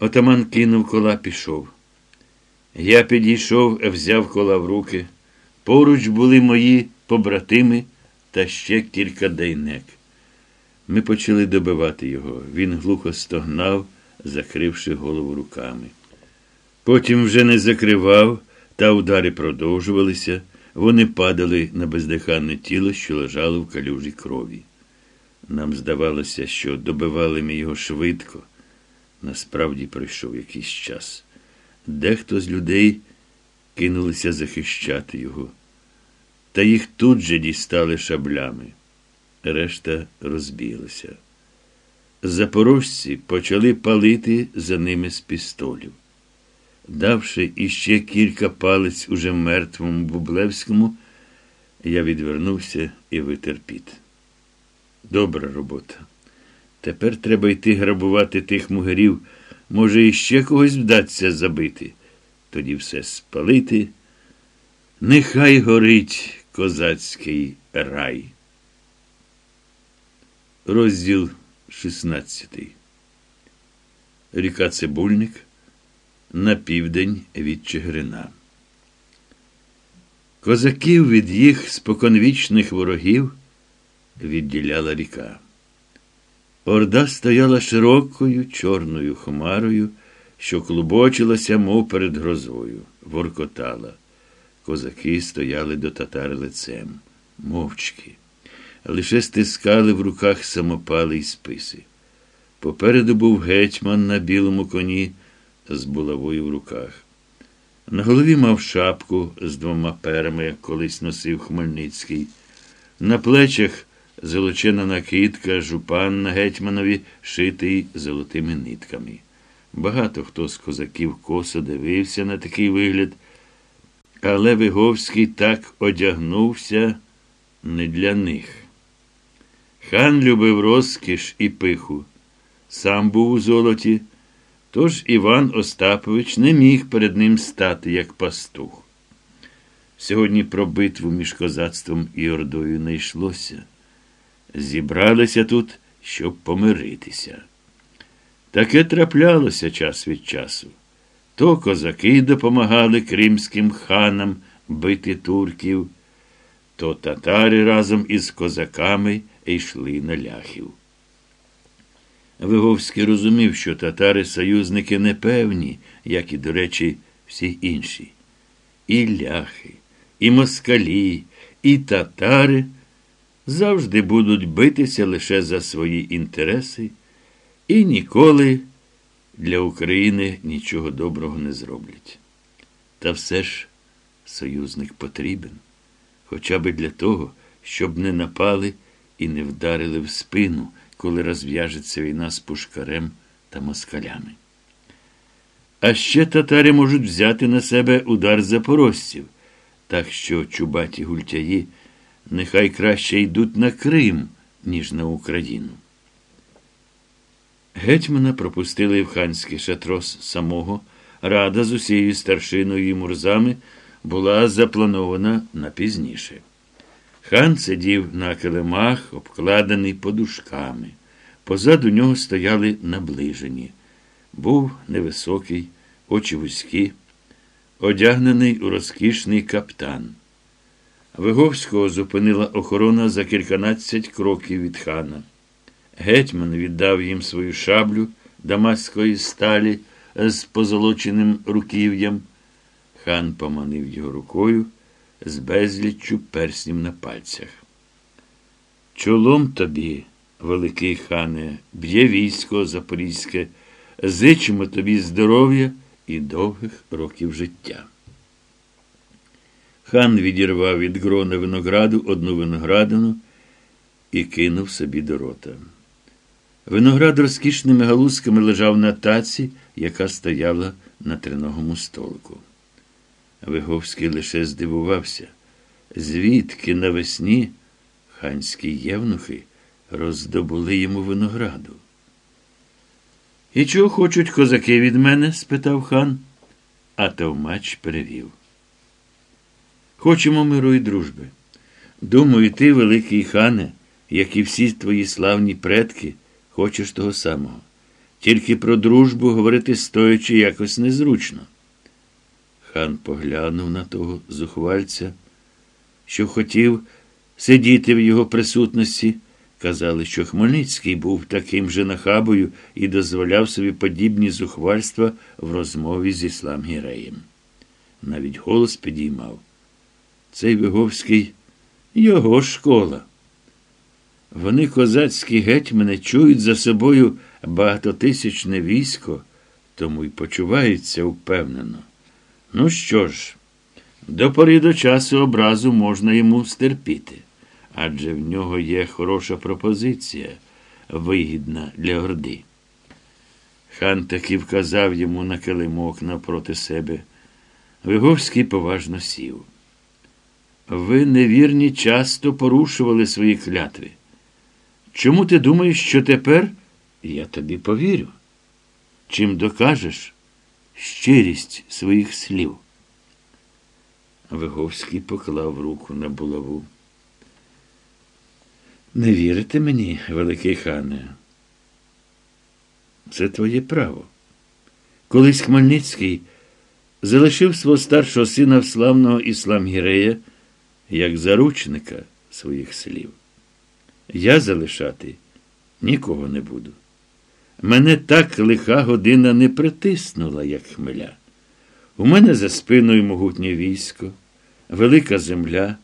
Отаман кинув кола, пішов. Я підійшов, взяв кола в руки. Поруч були мої побратими та ще кілька дейнек. Ми почали добивати його. Він глухо стогнав, закривши голову руками. Потім вже не закривав, та удари продовжувалися. Вони падали на бездиханне тіло, що лежало в калюжі крові. Нам здавалося, що добивали ми його швидко. Насправді пройшов якийсь час. Дехто з людей кинулися захищати його, та їх тут же дістали шаблями. Решта розбіглися. Запорожці почали палити за ними з пістолів. Давши іще кілька палець уже мертвому Бублевському, я відвернувся і витер піт. Добра робота. Тепер треба йти грабувати тих мугерів. Може, іще когось вдасться забити. Тоді все спалити. Нехай горить козацький рай. Розділ 16. Ріка Цибульник на південь від Чигирина. Козаків від їх споконвічних ворогів відділяла ріка. Орда стояла широкою чорною хмарою, що клубочилася, мов перед грозою, воркотала. Козаки стояли до татар лицем, мовчки, лише стискали в руках самопали й списи. Попереду був гетьман на білому коні з булавою в руках. На голові мав шапку з двома перами, як колись носив Хмельницький. На плечах золочена накидка, жупан на гетьманові, шитий золотими нитками. Багато хто з козаків косо дивився на такий вигляд, але Виговський так одягнувся не для них. Хан любив розкіш і пиху. Сам був у золоті, тож Іван Остапович не міг перед ним стати, як пастух. Сьогодні про битву між козацтвом і Ордою не йшлося. Зібралися тут, щоб помиритися. Таке траплялося час від часу. То козаки допомагали кримським ханам бити турків, то татари разом із козаками йшли на ляхів. Виговський розумів, що татари союзники непевні, як і, до речі, всі інші. І ляхи, і москалі, і татари завжди будуть битися лише за свої інтереси і ніколи для України нічого доброго не зроблять. Та все ж союзник потрібен, хоча би для того, щоб не напали і не вдарили в спину, коли розв'яжеться війна з пушкарем та москалями. А ще татари можуть взяти на себе удар запорожців, так що чубаті гультяї нехай краще йдуть на Крим, ніж на Україну. Гетьмана пропустили в ханський шатрос самого. Рада з усією старшиною і мурзами була запланована на пізніше. Хан сидів на килимах, обкладений подушками. Позаду нього стояли наближені. Був невисокий, очі вузькі, одягнений у розкішний каптан. Виговського зупинила охорона за кільканадцять кроків від хана. Гетьман віддав їм свою шаблю дамаської сталі з позолоченим руків'ям. Хан поманив його рукою з безліччю перснів на пальцях. Чолом тобі, великий хане, б'є військо запорізьке, зичимо тобі здоров'я і довгих років життя. Хан відірвав від грона винограду одну виноградину і кинув собі до рота. Виноград розкішними галузками лежав на таці, яка стояла на триногому столику. Виговський лише здивувався, звідки навесні ханські євнухи роздобули йому винограду. І чого хочуть козаки від мене? спитав хан, а Товмач перевів. Хочемо миру і дружби. Думаю, ти, великий хане, як і всі твої славні предки, хочеш того самого. Тільки про дружбу говорити стоячи якось незручно. Хан поглянув на того зухвальця, що хотів сидіти в його присутності. Казали, що Хмельницький був таким же нахабою і дозволяв собі подібні зухвальства в розмові з іслам Гіреєм. Навіть голос підіймав. Цей Виговський його школа. Вони, козацькі гетьмани, чують за собою багатотисячне військо, тому й почуваються впевнено. Ну що ж, до пори до часу образу можна йому стерпіти, адже в нього є хороша пропозиція, вигідна для Орди. Хан таки вказав йому на килимок напроти себе. Виговський поважно сів. Ви, невірні, часто порушували свої клятви. Чому ти думаєш, що тепер я тобі повірю? Чим докажеш щирість своїх слів? Виговський поклав руку на булаву. Не вірите мені, великий хане? Це твоє право. Колись Хмельницький залишив свого старшого сина в славного іслам Гірея як заручника своїх слів. Я залишати нікого не буду. Мене так лиха година не притиснула, як хмеля. У мене за спиною могутнє військо, велика земля,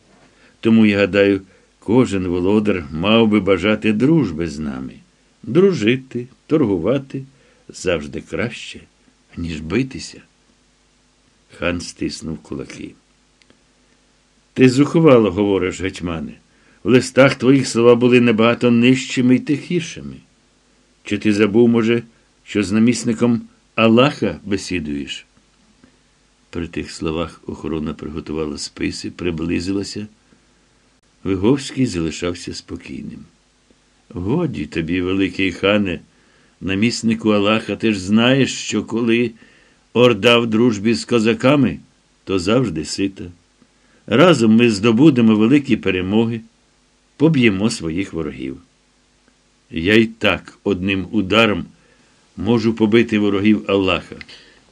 тому, я гадаю, кожен володар мав би бажати дружби з нами. Дружити, торгувати завжди краще, ніж битися. Хан стиснув кулаки. Ти зухвало говориш, гетьмане. В листах твоїх слова були набагато нижчими і тихішими. Чи ти забув, може, що з намісником Аллаха бесідуєш? При тих словах охорона приготувала списи, приблизилася. Виговський залишався спокійним. Годі тобі, великий хане, наміснику Аллаха, ти ж знаєш, що коли орда в дружбі з козаками, то завжди сита. Разом ми здобудемо великі перемоги, поб'ємо своїх ворогів. Я й так одним ударом можу побити ворогів Аллаха.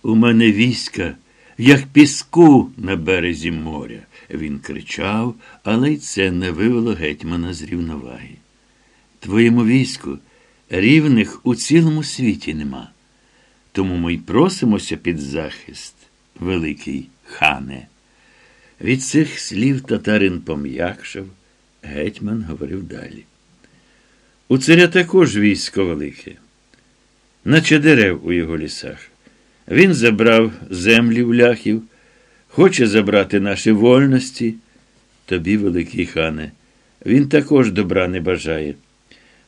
У мене війська, як піску на березі моря. Він кричав, але й це не вивело гетьмана з рівноваги. Твоєму війську рівних у цілому світі нема. Тому ми й просимося під захист, великий хане. Від цих слів татарин пом'якшав, гетьман говорив далі. У царя також військо велике, наче дерев у його лісах. Він забрав землі в ляхів, хоче забрати наші вольності. Тобі, великий хане, він також добра не бажає.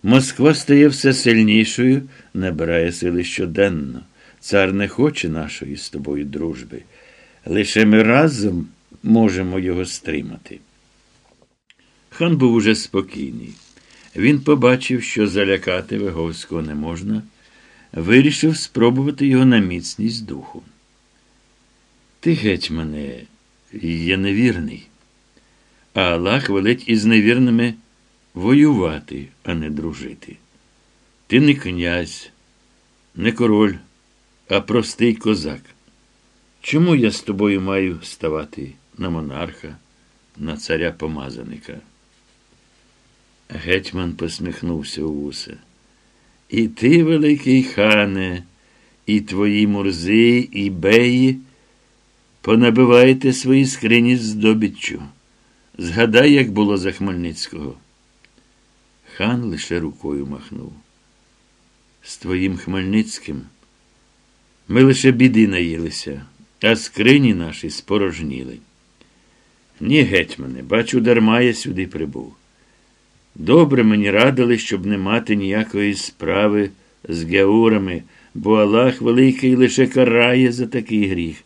Москва стає все сильнішою, набирає сили щоденно. Цар не хоче нашої з тобою дружби. Лише ми разом можемо його стримати. Хан був уже спокійний. Він побачив, що залякати Виговського не можна, вирішив спробувати його на міцність духу. Ти, гетьмане, є невірний, а Аллах велить із невірними воювати, а не дружити. Ти не князь, не король, а простий козак. Чому я з тобою маю ставати на монарха, на царя помазаника? Гетьман посміхнувся у вуса. І ти, великий хане, і твої мурзи, і беї понабиваєте свої скрині з добіччю. Згадай, як було за Хмельницького. Хан лише рукою махнув. З твоїм Хмельницьким ми лише біди наїлися, а скрині наші спорожніли. Ні, гетьмане, бачу, дарма я сюди прибув. Добре мені радили, щоб не мати ніякої справи з геурами, бо Аллах великий лише карає за такий гріх.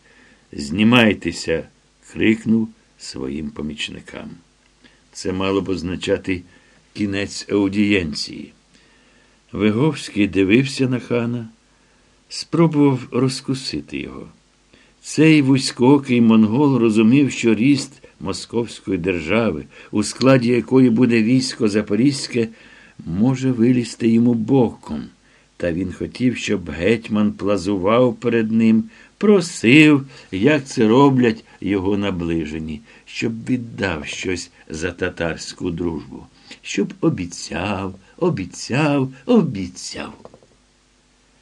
Знімайтеся, крикнув своїм помічникам. Це мало б означати кінець аудієнції. Виговський дивився на хана, спробував розкусити його. Цей вузькокий монгол розумів, що ріст Московської держави, у складі якої буде військо Запорізьке, може вилізти йому боком, Та він хотів, щоб гетьман плазував перед ним, просив, як це роблять його наближені, щоб віддав щось за татарську дружбу, щоб обіцяв, обіцяв, обіцяв.